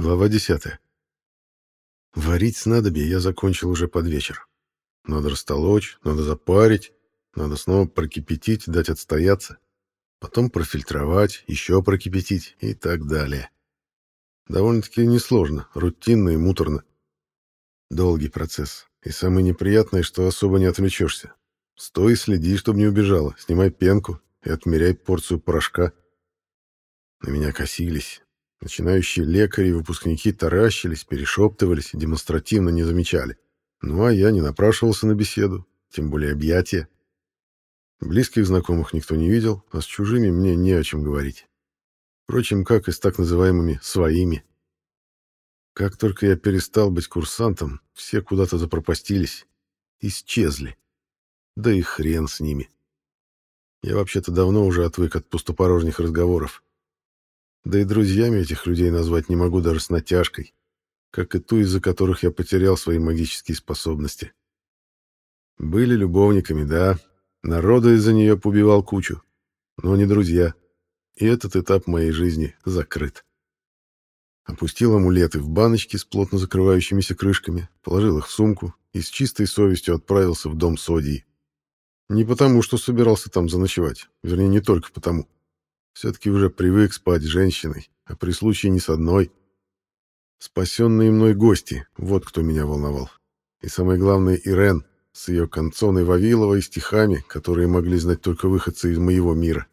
Глава 10. Варить снадобье я закончил уже под вечер. Надо растолочь, надо запарить, надо снова прокипятить, дать отстояться, потом профильтровать, еще прокипятить и так далее. Довольно-таки несложно, рутинно и муторно. Долгий процесс. И самое неприятное, что особо не отвлечешься. Стой и следи, чтобы не убежала, снимай пенку и отмеряй порцию порошка. На меня косились, Начинающие лекари и выпускники таращились, перешептывались и демонстративно не замечали. Ну, а я не напрашивался на беседу, тем более объятия. Близких знакомых никто не видел, а с чужими мне не о чем говорить. Впрочем, как и с так называемыми «своими». Как только я перестал быть курсантом, все куда-то запропастились, исчезли. Да и хрен с ними. Я вообще-то давно уже отвык от пустопорожних разговоров. Да и друзьями этих людей назвать не могу даже с натяжкой, как и ту, из-за которых я потерял свои магические способности. Были любовниками, да, народа из-за нее побивал кучу, но не друзья, и этот этап моей жизни закрыт. Опустил амулеты в баночки с плотно закрывающимися крышками, положил их в сумку и с чистой совестью отправился в дом Содии. Не потому, что собирался там заночевать, вернее, не только потому. Все-таки уже привык спать с женщиной, а при случае не с одной. Спасенные мной гости — вот кто меня волновал. И самое главное, Ирен с ее концоной Вавилова и стихами, которые могли знать только выходцы из моего мира.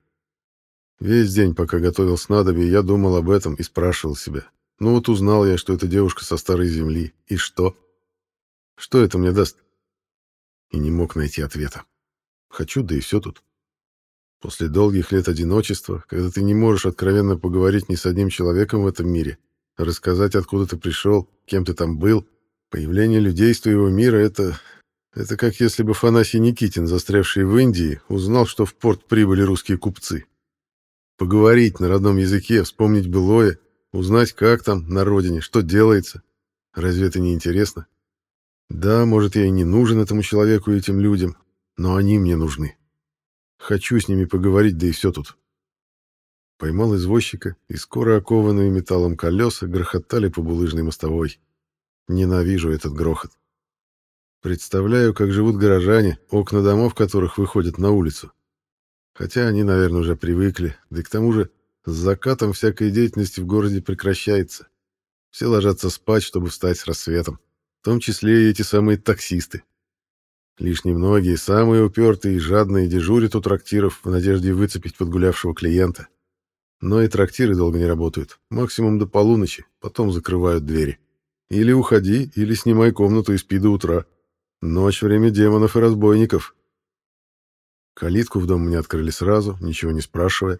Весь день, пока готовил снадобье, я думал об этом и спрашивал себя. Ну вот узнал я, что это девушка со старой земли. И что? Что это мне даст? И не мог найти ответа. Хочу, да и все тут. После долгих лет одиночества, когда ты не можешь откровенно поговорить ни с одним человеком в этом мире, рассказать, откуда ты пришел, кем ты там был, появление людей из твоего мира — это... Это как если бы Фанасий Никитин, застрявший в Индии, узнал, что в порт прибыли русские купцы. Поговорить на родном языке, вспомнить былое, узнать, как там, на родине, что делается. Разве это не интересно? Да, может, я и не нужен этому человеку и этим людям, но они мне нужны. Хочу с ними поговорить, да и все тут. Поймал извозчика, и скоро окованные металлом колеса грохотали по булыжной мостовой. Ненавижу этот грохот. Представляю, как живут горожане, окна домов которых выходят на улицу. Хотя они, наверное, уже привыкли, да и к тому же с закатом всякой деятельности в городе прекращается. Все ложатся спать, чтобы встать с рассветом, в том числе и эти самые таксисты. Лишь немногие, самые упертые и жадные, дежурят у трактиров в надежде выцепить подгулявшего клиента. Но и трактиры долго не работают, максимум до полуночи, потом закрывают двери. Или уходи, или снимай комнату и спи до утра. Ночь — время демонов и разбойников. Калитку в дом мне открыли сразу, ничего не спрашивая.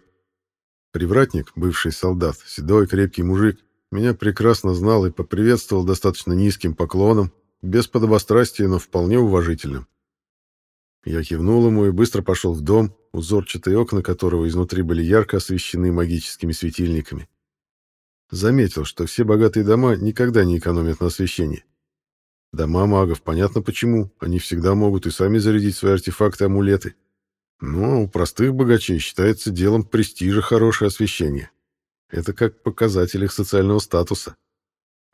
Привратник, бывший солдат, седой крепкий мужик, меня прекрасно знал и поприветствовал достаточно низким поклоном, без подобострастия, но вполне уважительным. Я кивнул ему и быстро пошел в дом, узорчатые окна которого изнутри были ярко освещены магическими светильниками. Заметил, что все богатые дома никогда не экономят на освещении. Дома магов, понятно почему, они всегда могут и сами зарядить свои артефакты-амулеты. Но у простых богачей считается делом престижа хорошее освещение. Это как показатель их социального статуса.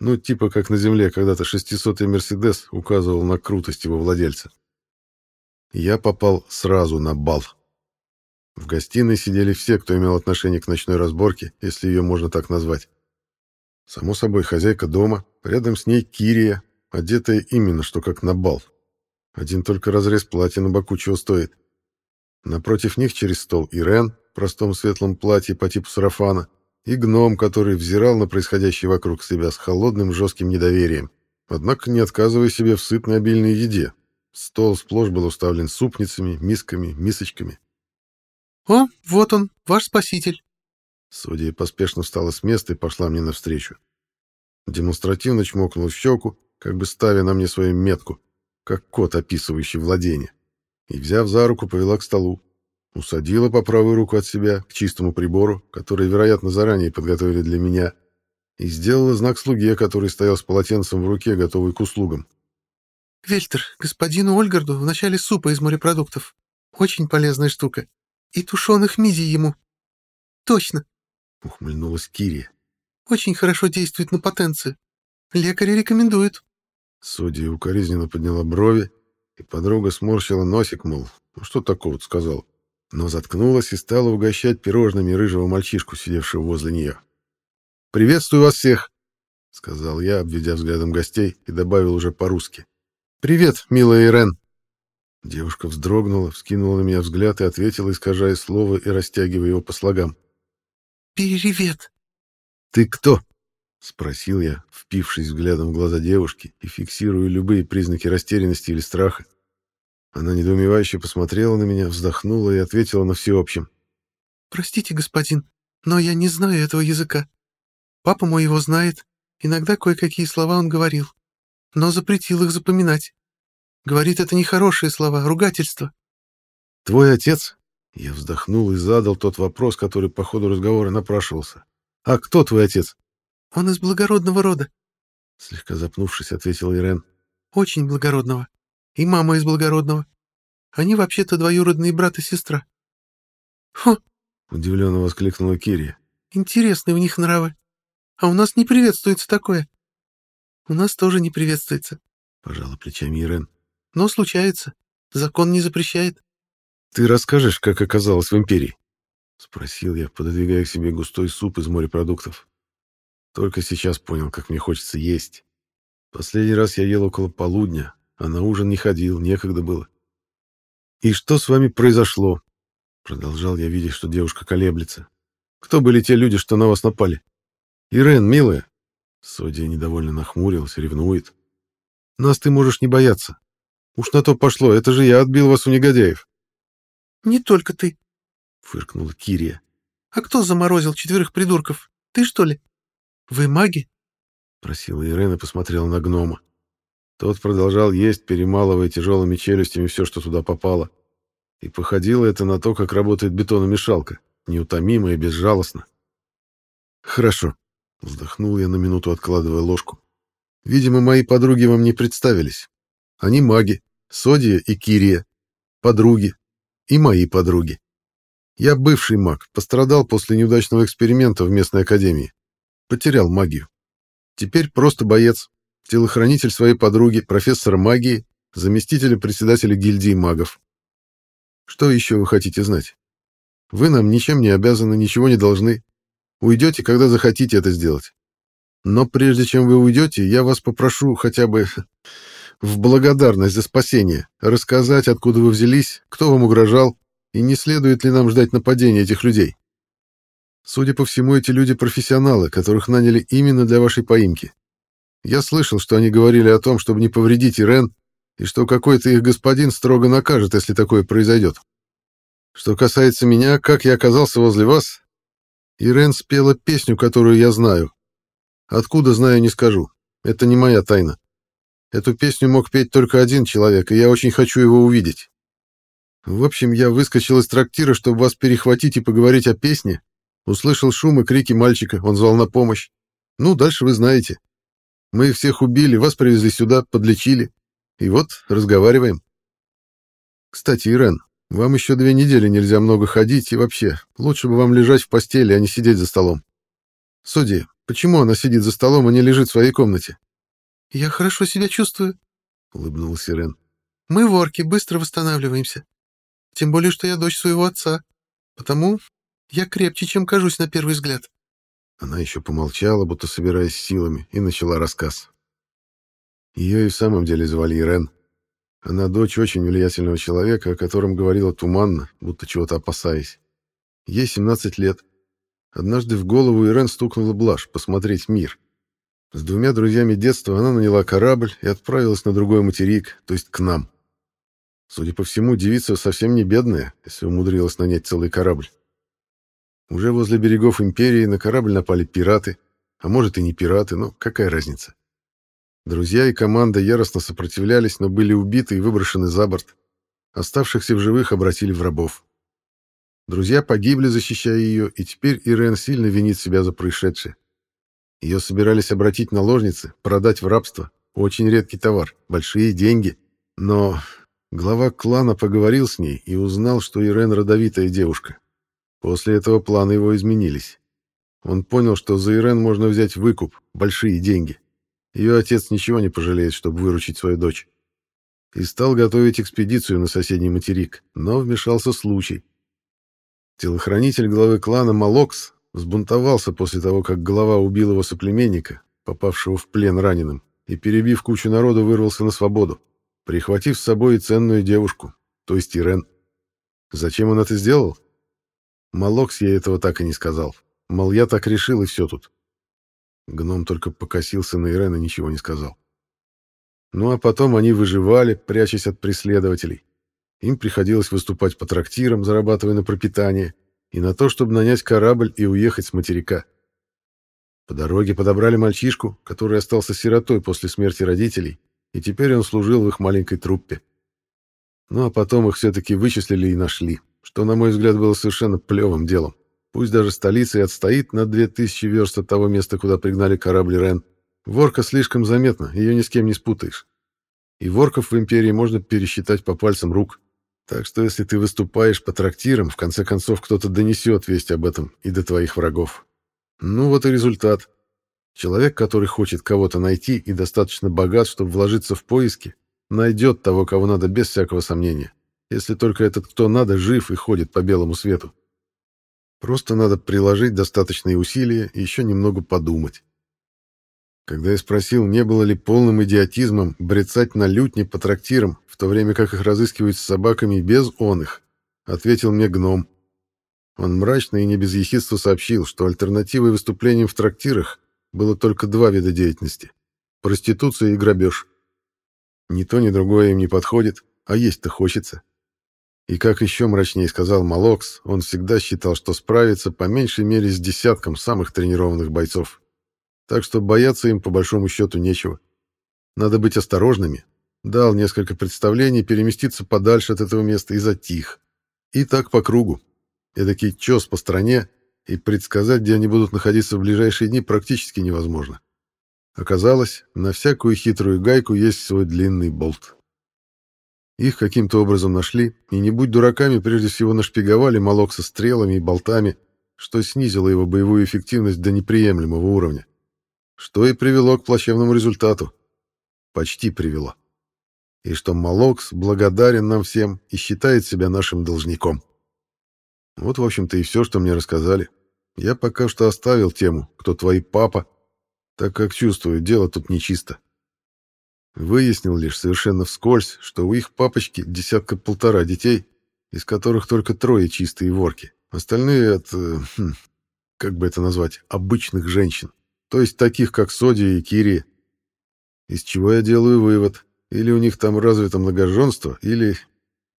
Ну, типа как на земле когда-то 600-й Мерседес указывал на крутость его владельца. Я попал сразу на бал. В гостиной сидели все, кто имел отношение к ночной разборке, если ее можно так назвать. Само собой, хозяйка дома, рядом с ней Кирия, одетая именно что как на бал. Один только разрез платья на боку чего стоит. Напротив них через стол Ирен в простом светлом платье по типу сарафана, и гном, который взирал на происходящее вокруг себя с холодным жестким недоверием, однако не отказывая себе в сытной обильной еде. Стол сплошь был уставлен супницами, мисками, мисочками. «О, вот он, ваш спаситель!» Судья поспешно встала с места и пошла мне навстречу. Демонстративно чмокнул щеку, как бы ставя на мне свою метку, как кот, описывающий владение, и, взяв за руку, повела к столу. Усадила по правую руку от себя к чистому прибору, который, вероятно, заранее подготовили для меня, и сделала знак слуге, который стоял с полотенцем в руке, готовый к услугам. «Вельтер, господину Ольгарду в начале супа из морепродуктов. Очень полезная штука. И тушеных мидий ему. Точно!» — ухмыльнулась Кирия. Очень хорошо действует на потенцию. Лекари рекомендуют». Судья укоризненно подняла брови, и подруга сморщила носик, мол, ну что такого-то сказал. Но заткнулась и стала угощать пирожными рыжего мальчишку, сидевшего возле нее. «Приветствую вас всех!» — сказал я, обведя взглядом гостей, и добавил уже по-русски. «Привет, милая Ирен!» Девушка вздрогнула, вскинула на меня взгляд и ответила, искажая слово и растягивая его по слогам. «Привет!» «Ты кто?» — спросил я, впившись взглядом в глаза девушки и фиксируя любые признаки растерянности или страха. Она недоумевающе посмотрела на меня, вздохнула и ответила на всеобщем. «Простите, господин, но я не знаю этого языка. Папа мой его знает, иногда кое-какие слова он говорил, но запретил их запоминать. Говорит, это нехорошие слова, ругательство». «Твой отец?» Я вздохнул и задал тот вопрос, который по ходу разговора напрашивался. «А кто твой отец?» «Он из благородного рода», — слегка запнувшись, ответил Ирен. «Очень благородного. И мама из благородного. Они вообще-то двоюродные брат и сестра». «Хо!» — удивленно воскликнула Кирия. «Интересные у них нравы. А у нас не приветствуется такое». «У нас тоже не приветствуется», — пожала плечами Ирен. «Но случается. Закон не запрещает». «Ты расскажешь, как оказалось в Империи?» — спросил я, пододвигая к себе густой суп из морепродуктов. Только сейчас понял, как мне хочется есть. Последний раз я ел около полудня, а на ужин не ходил, некогда было. «И что с вами произошло?» Продолжал я, видя, что девушка колеблется. «Кто были те люди, что на вас напали?» «Ирен, милая!» Содия недовольно нахмурилась, ревнует. «Нас ты можешь не бояться. Уж на то пошло, это же я отбил вас у негодяев. «Не только ты», — фыркнула Кирия. «А кто заморозил четверых придурков? Ты, что ли? Вы маги?» — просила Ирена и посмотрела на гнома. Тот продолжал есть, перемалывая тяжелыми челюстями все, что туда попало. И походило это на то, как работает бетономешалка, неутомимо и безжалостно. «Хорошо», — вздохнул я на минуту, откладывая ложку. «Видимо, мои подруги вам не представились. Они маги, Содия и Кирия, подруги, и мои подруги. Я бывший маг, пострадал после неудачного эксперимента в местной академии. Потерял магию. Теперь просто боец, телохранитель своей подруги, профессора магии, заместителя председателя гильдии магов. Что еще вы хотите знать? Вы нам ничем не обязаны, ничего не должны. Уйдете, когда захотите это сделать. Но прежде чем вы уйдете, я вас попрошу хотя бы в благодарность за спасение, рассказать, откуда вы взялись, кто вам угрожал, и не следует ли нам ждать нападения этих людей. Судя по всему, эти люди профессионалы, которых наняли именно для вашей поимки. Я слышал, что они говорили о том, чтобы не повредить Ирен, и что какой-то их господин строго накажет, если такое произойдет. Что касается меня, как я оказался возле вас, Ирен спела песню, которую я знаю. Откуда знаю, не скажу. Это не моя тайна. Эту песню мог петь только один человек, и я очень хочу его увидеть. В общем, я выскочил из трактира, чтобы вас перехватить и поговорить о песне. Услышал шум и крики мальчика, он звал на помощь. Ну, дальше вы знаете. Мы их всех убили, вас привезли сюда, подлечили. И вот, разговариваем. Кстати, Ирен, вам еще две недели нельзя много ходить, и вообще, лучше бы вам лежать в постели, а не сидеть за столом. Судья, почему она сидит за столом, а не лежит в своей комнате? «Я хорошо себя чувствую», — улыбнулся Ирен. «Мы, ворки, быстро восстанавливаемся. Тем более, что я дочь своего отца. Потому я крепче, чем кажусь на первый взгляд». Она еще помолчала, будто собираясь силами, и начала рассказ. Ее и в самом деле звали Ирен. Она дочь очень влиятельного человека, о котором говорила туманно, будто чего-то опасаясь. Ей 17 лет. Однажды в голову Ирен стукнула блажь посмотреть мир. С двумя друзьями детства она наняла корабль и отправилась на другой материк, то есть к нам. Судя по всему, девица совсем не бедная, если умудрилась нанять целый корабль. Уже возле берегов Империи на корабль напали пираты, а может и не пираты, но какая разница. Друзья и команда яростно сопротивлялись, но были убиты и выброшены за борт. Оставшихся в живых обратили в рабов. Друзья погибли, защищая ее, и теперь Ирен сильно винит себя за происшедшее. Ее собирались обратить наложницы, продать в рабство. Очень редкий товар, большие деньги. Но глава клана поговорил с ней и узнал, что Ирен родовитая девушка. После этого планы его изменились. Он понял, что за Ирен можно взять выкуп, большие деньги. Ее отец ничего не пожалеет, чтобы выручить свою дочь. И стал готовить экспедицию на соседний материк, но вмешался случай. Телохранитель главы клана Малокс взбунтовался после того, как глава убил его соплеменника, попавшего в плен раненым, и, перебив кучу народа, вырвался на свободу, прихватив с собой ценную девушку, то есть Ирен. Зачем он это сделал? Малокс ей этого так и не сказал. Мол, я так решил, и все тут. Гном только покосился на Ирен и ничего не сказал. Ну а потом они выживали, прячась от преследователей. Им приходилось выступать по трактирам, зарабатывая на пропитание, и на то, чтобы нанять корабль и уехать с материка. По дороге подобрали мальчишку, который остался сиротой после смерти родителей, и теперь он служил в их маленькой труппе. Ну а потом их все-таки вычислили и нашли, что, на мой взгляд, было совершенно плевым делом. Пусть даже столица и отстоит на 2000 верст от того места, куда пригнали корабль Рен. Ворка слишком заметна, ее ни с кем не спутаешь. И ворков в империи можно пересчитать по пальцам рук. Так что если ты выступаешь по трактирам, в конце концов кто-то донесет весть об этом и до твоих врагов. Ну вот и результат. Человек, который хочет кого-то найти и достаточно богат, чтобы вложиться в поиски, найдет того, кого надо без всякого сомнения, если только этот кто надо жив и ходит по белому свету. Просто надо приложить достаточные усилия и еще немного подумать. Когда я спросил, не было ли полным идиотизмом брецать на лютне по трактирам, в то время как их разыскивают с собаками без он их, ответил мне гном. Он мрачно и не без ехидства сообщил, что альтернативой выступлениям в трактирах было только два вида деятельности — проституция и грабеж. Ни то, ни другое им не подходит, а есть-то хочется. И как еще мрачнее сказал Малокс, он всегда считал, что справится по меньшей мере с десятком самых тренированных бойцов. Так что бояться им по большому счету нечего. Надо быть осторожными. Дал несколько представлений, переместиться подальше от этого места и затих. И так по кругу. Эдакий чес по стране, и предсказать, где они будут находиться в ближайшие дни, практически невозможно. Оказалось, на всякую хитрую гайку есть свой длинный болт. Их каким-то образом нашли, и не будь дураками, прежде всего нашпиговали молок со стрелами и болтами, что снизило его боевую эффективность до неприемлемого уровня. Что и привело к плачевному результату. Почти привело. И что Малокс благодарен нам всем и считает себя нашим должником. Вот, в общем-то, и все, что мне рассказали. Я пока что оставил тему «Кто твой папа?», так как чувствую, дело тут нечисто. Выяснил лишь совершенно вскользь, что у их папочки десятка-полтора детей, из которых только трое чистые ворки. Остальные от, хм, как бы это назвать, обычных женщин. То есть таких, как Соди и Кири. Из чего я делаю вывод. Или у них там развито многоженство, или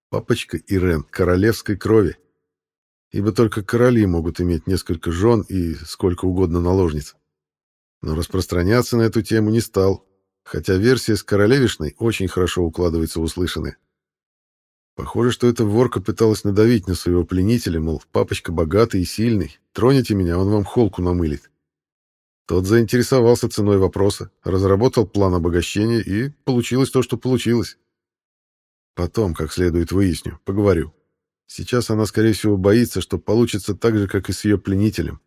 папочка Ирен королевской крови. Ибо только короли могут иметь несколько жен и сколько угодно наложниц. Но распространяться на эту тему не стал, хотя версия с королевишной очень хорошо укладывается в услышанное. Похоже, что эта ворка пыталась надавить на своего пленителя, мол, папочка богатый и сильный, троните меня, он вам холку намылит. Тот заинтересовался ценой вопроса, разработал план обогащения, и получилось то, что получилось. Потом, как следует выясню, поговорю. Сейчас она, скорее всего, боится, что получится так же, как и с ее пленителем.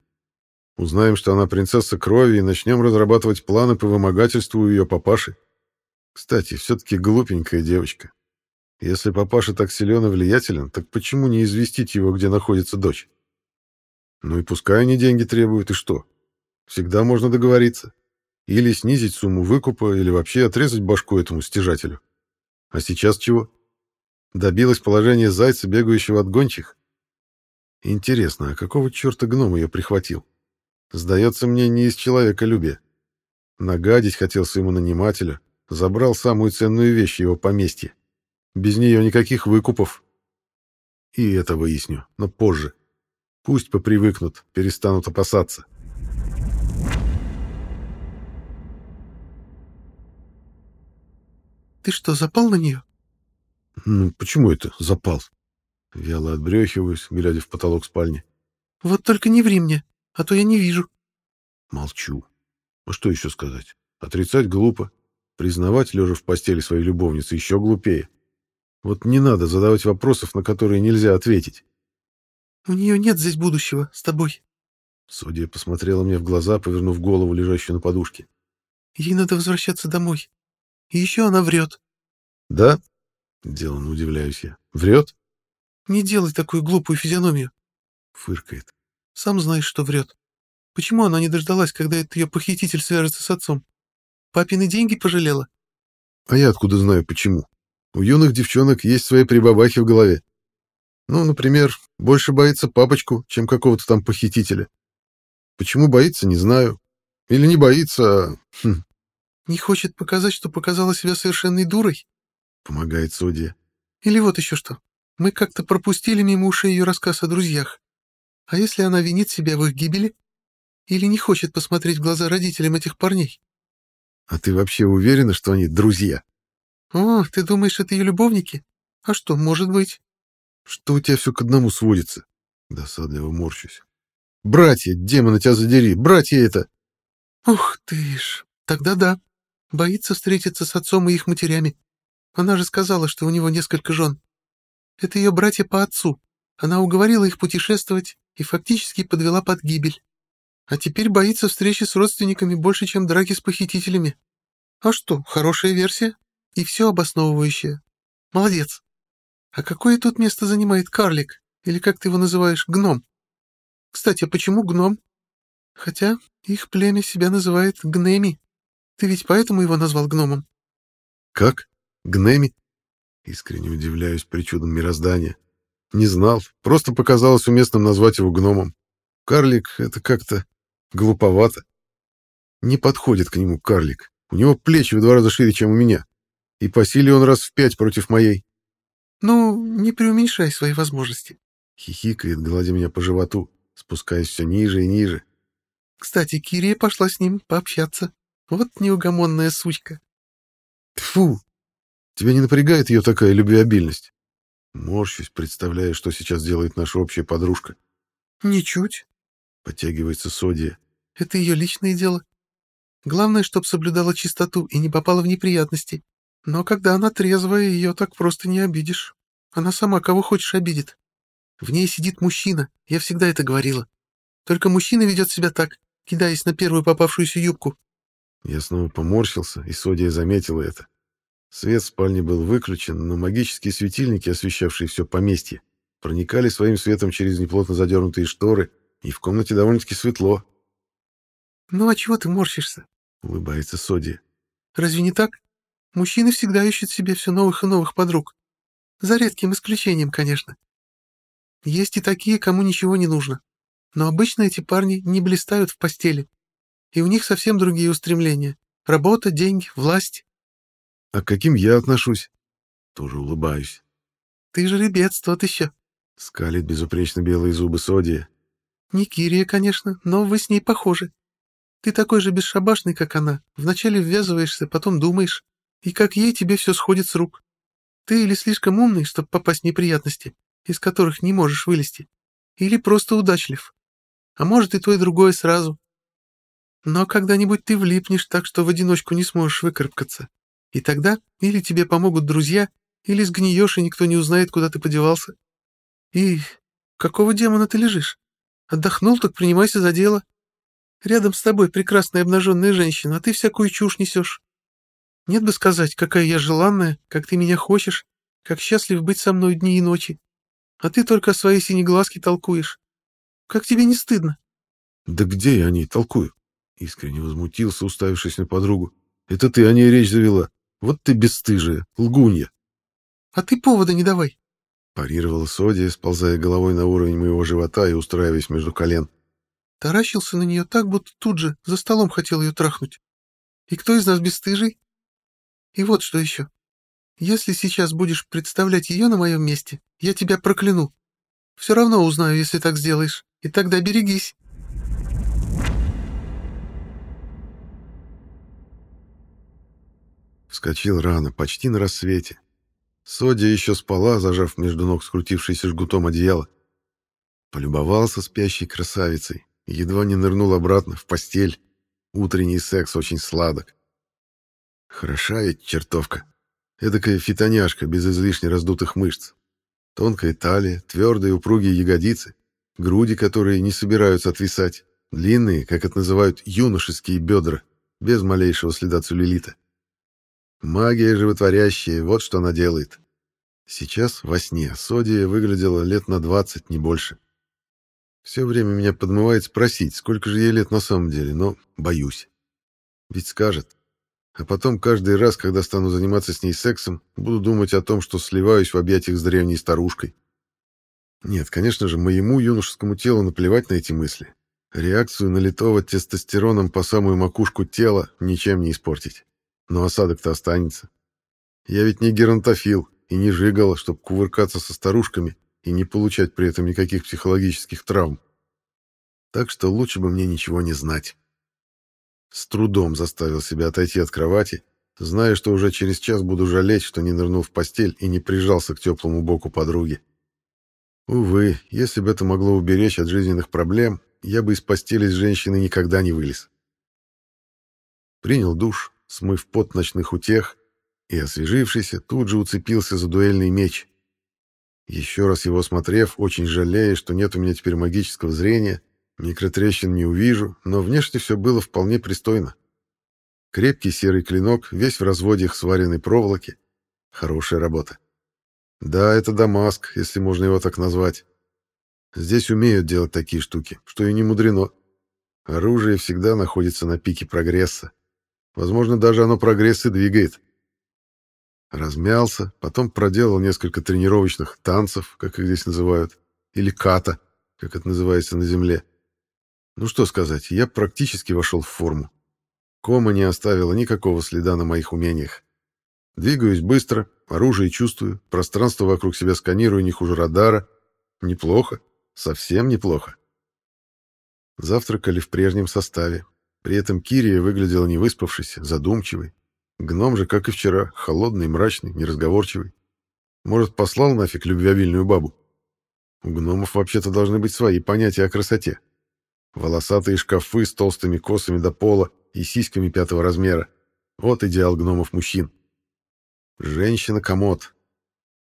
Узнаем, что она принцесса крови, и начнем разрабатывать планы по вымогательству у ее папаши. Кстати, все-таки глупенькая девочка. Если папаша так силен и влиятелен, так почему не известить его, где находится дочь? Ну и пускай они деньги требуют, и что? Всегда можно договориться. Или снизить сумму выкупа, или вообще отрезать башку этому стяжателю. А сейчас чего? Добилась положения зайца, бегающего от гончих? Интересно, а какого черта гном ее прихватил? Сдается мне, не из человеколюбия. Нагадить хотел своему нанимателю, забрал самую ценную вещь его поместья. Без нее никаких выкупов. И это выясню, но позже. Пусть попривыкнут, перестанут опасаться. «Ты что, запал на нее?» «Ну, почему это запал?» Вяло отбрехиваюсь, глядя в потолок спальни. «Вот только не ври мне!» А то я не вижу. Молчу. А что еще сказать? Отрицать глупо. Признавать, лежа в постели своей любовницы, еще глупее. Вот не надо задавать вопросов, на которые нельзя ответить. У нее нет здесь будущего с тобой. Судья посмотрела мне в глаза, повернув голову, лежащую на подушке. «Ей надо возвращаться домой. И еще она врет». «Да?» — деланно удивляюсь я. «Врет?» «Не делай такую глупую физиономию», — фыркает. «Сам знаешь, что врет. Почему она не дождалась, когда этот ее похититель свяжется с отцом? Папины деньги пожалела?» «А я откуда знаю, почему? У юных девчонок есть свои прибабахи в голове. Ну, например, больше боится папочку, чем какого-то там похитителя. Почему боится, не знаю. Или не боится, а... Хм. Не хочет показать, что показала себя совершенной дурой? Помогает судья. Или вот еще что. Мы как-то пропустили мимо ушей ее рассказ о друзьях. А если она винит себя в их гибели? Или не хочет посмотреть в глаза родителям этих парней? А ты вообще уверена, что они друзья? О, ты думаешь, это ее любовники? А что, может быть? Что у тебя все к одному сводится? Досадливо морщусь. Братья, демона тебя задери, братья это! Ух ты ж, тогда да. Боится встретиться с отцом и их матерями. Она же сказала, что у него несколько жен. Это ее братья по отцу. Она уговорила их путешествовать и фактически подвела под гибель. А теперь боится встречи с родственниками больше, чем драки с похитителями. А что, хорошая версия? И все обосновывающее. Молодец. А какое тут место занимает карлик? Или как ты его называешь, гном? Кстати, а почему гном? Хотя их племя себя называет Гнеми. Ты ведь поэтому его назвал гномом? Как? Гнеми? Искренне удивляюсь причудам мироздания. Не знал, просто показалось уместным назвать его гномом. Карлик — это как-то глуповато. Не подходит к нему карлик. У него плечи в два раза шире, чем у меня. И по силе он раз в пять против моей. Ну, не преуменьшай свои возможности. Хихикает, гладя меня по животу спускаясь все ниже и ниже. Кстати, Кирия пошла с ним пообщаться. Вот неугомонная сучка. Тфу! Тебя не напрягает ее такая любвеобильность? Морщусь, представляя, что сейчас делает наша общая подружка. Ничуть. Подтягивается Содия. Это ее личное дело. Главное, чтоб соблюдала чистоту и не попала в неприятности. Но когда она трезвая, ее так просто не обидишь. Она сама кого хочешь обидит. В ней сидит мужчина, я всегда это говорила. Только мужчина ведет себя так, кидаясь на первую попавшуюся юбку. Я снова поморщился, и Содия заметила это. Свет в спальне был выключен, но магические светильники, освещавшие все поместье, проникали своим светом через неплотно задернутые шторы, и в комнате довольно-таки светло. «Ну а чего ты морщишься?» — улыбается Содия. «Разве не так? Мужчины всегда ищут себе все новых и новых подруг. За редким исключением, конечно. Есть и такие, кому ничего не нужно. Но обычно эти парни не блистают в постели. И у них совсем другие устремления. Работа, деньги, власть. А к каким я отношусь? Тоже улыбаюсь. Ты же ребец, тот еще. Скалит безупречно белые зубы Содия. Не Кирия, конечно, но вы с ней похожи. Ты такой же бесшабашный, как она. Вначале ввязываешься, потом думаешь. И как ей тебе все сходит с рук. Ты или слишком умный, чтобы попасть в неприятности, из которых не можешь вылезти, или просто удачлив. А может и то, и другое сразу. Но когда-нибудь ты влипнешь так, что в одиночку не сможешь выкарабкаться. И тогда или тебе помогут друзья, или сгниешь, и никто не узнает, куда ты подевался. И какого демона ты лежишь? Отдохнул, так принимайся за дело. Рядом с тобой прекрасная обнаженная женщина, а ты всякую чушь несешь. Нет бы сказать, какая я желанная, как ты меня хочешь, как счастлив быть со мной дни и ночи. А ты только свои синеглазки толкуешь. Как тебе не стыдно? Да где я о ней толкую? Искренне возмутился, уставившись на подругу. Это ты о ней речь завела. Вот ты бесстыжая, лгунья. А ты повода не давай. Парировала Содия, сползая головой на уровень моего живота и устраиваясь между колен. Таращился на нее так, будто тут же за столом хотел ее трахнуть. И кто из нас бесстыжий? И вот что еще. Если сейчас будешь представлять ее на моем месте, я тебя прокляну. Все равно узнаю, если так сделаешь. И тогда берегись. Вскочил рано, почти на рассвете. Содя еще спала, зажав между ног скрутившийся жгутом одеяло. Полюбовался спящей красавицей едва не нырнул обратно в постель. Утренний секс очень сладок. Хороша ведь чертовка. Эдакая фитоняшка без излишне раздутых мышц. Тонкая талия, твердые упругие ягодицы, груди, которые не собираются отвисать, длинные, как это называют, юношеские бедра, без малейшего следа целлюлита. Магия животворящая, вот что она делает. Сейчас, во сне, Содия выглядела лет на двадцать, не больше. Все время меня подмывает спросить, сколько же ей лет на самом деле, но боюсь. Ведь скажет. А потом каждый раз, когда стану заниматься с ней сексом, буду думать о том, что сливаюсь в объятиях с древней старушкой. Нет, конечно же, моему юношескому телу наплевать на эти мысли. Реакцию налитого тестостероном по самую макушку тела ничем не испортить. Но осадок-то останется. Я ведь не геронтофил и не жигал, чтобы кувыркаться со старушками и не получать при этом никаких психологических травм. Так что лучше бы мне ничего не знать. С трудом заставил себя отойти от кровати, зная, что уже через час буду жалеть, что не нырнул в постель и не прижался к теплому боку подруги. Увы, если бы это могло уберечь от жизненных проблем, я бы из постели с женщиной никогда не вылез. Принял душ, смыв пот ночных утех, и, освежившийся, тут же уцепился за дуэльный меч. Еще раз его осмотрев, очень жалея, что нет у меня теперь магического зрения, микротрещин не увижу, но внешне все было вполне пристойно. Крепкий серый клинок, весь в разводьях сваренной проволоки. Хорошая работа. Да, это Дамаск, если можно его так назвать. Здесь умеют делать такие штуки, что и не мудрено. Оружие всегда находится на пике прогресса. Возможно, даже оно прогресс и двигает. Размялся, потом проделал несколько тренировочных танцев, как их здесь называют, или ката, как это называется на земле. Ну что сказать, я практически вошел в форму. Кома не оставила никакого следа на моих умениях. Двигаюсь быстро, оружие чувствую, пространство вокруг себя сканирую не хуже радара. Неплохо. Совсем неплохо. Завтракали в прежнем составе. При этом Кирия выглядела невыспавшейся, задумчивой. Гном же, как и вчера, холодный, мрачный, неразговорчивый. Может, послал нафиг любвеобильную бабу? У гномов вообще-то должны быть свои понятия о красоте. Волосатые шкафы с толстыми косами до пола и сиськами пятого размера. Вот идеал гномов-мужчин. Женщина-комод.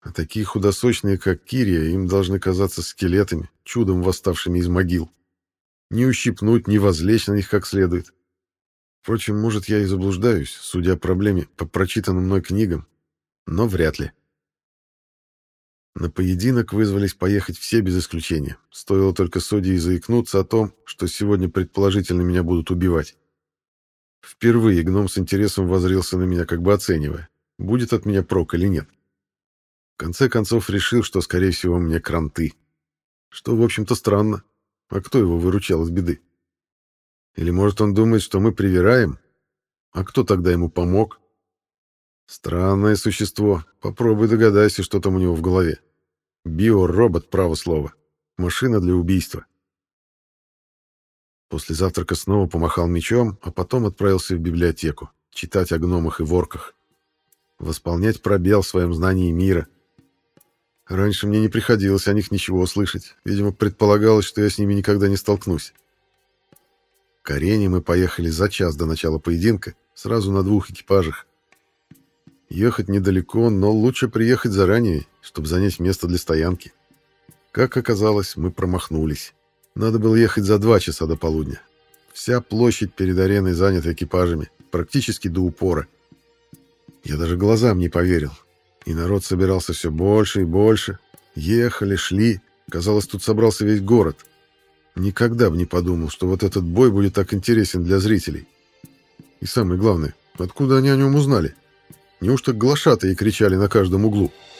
А такие худосочные, как Кирия, им должны казаться скелетами, чудом восставшими из могил. Не ущипнуть, не возлечь на них как следует. Впрочем, может, я и заблуждаюсь, судя о проблеме по прочитанным мной книгам, но вряд ли. На поединок вызвались поехать все без исключения. Стоило только Соди и заикнуться о том, что сегодня предположительно меня будут убивать. Впервые гном с интересом возрился на меня, как бы оценивая, будет от меня прок или нет. В конце концов решил, что, скорее всего, мне кранты. Что, в общем-то, странно. А кто его выручал из беды? Или, может, он думает, что мы привираем? А кто тогда ему помог? Странное существо. Попробуй догадайся, что там у него в голове. Биоробот, право слово. Машина для убийства. После завтрака снова помахал мечом, а потом отправился в библиотеку, читать о гномах и ворках. Восполнять пробел в своем знании мира — Раньше мне не приходилось о них ничего слышать. Видимо, предполагалось, что я с ними никогда не столкнусь. К арене мы поехали за час до начала поединка, сразу на двух экипажах. Ехать недалеко, но лучше приехать заранее, чтобы занять место для стоянки. Как оказалось, мы промахнулись. Надо было ехать за два часа до полудня. Вся площадь перед ареной занята экипажами, практически до упора. Я даже глазам не поверил. И народ собирался все больше и больше. Ехали, шли. Казалось, тут собрался весь город. Никогда бы не подумал, что вот этот бой будет так интересен для зрителей. И самое главное, откуда они о нем узнали? Неужто глашатые кричали на каждом углу? —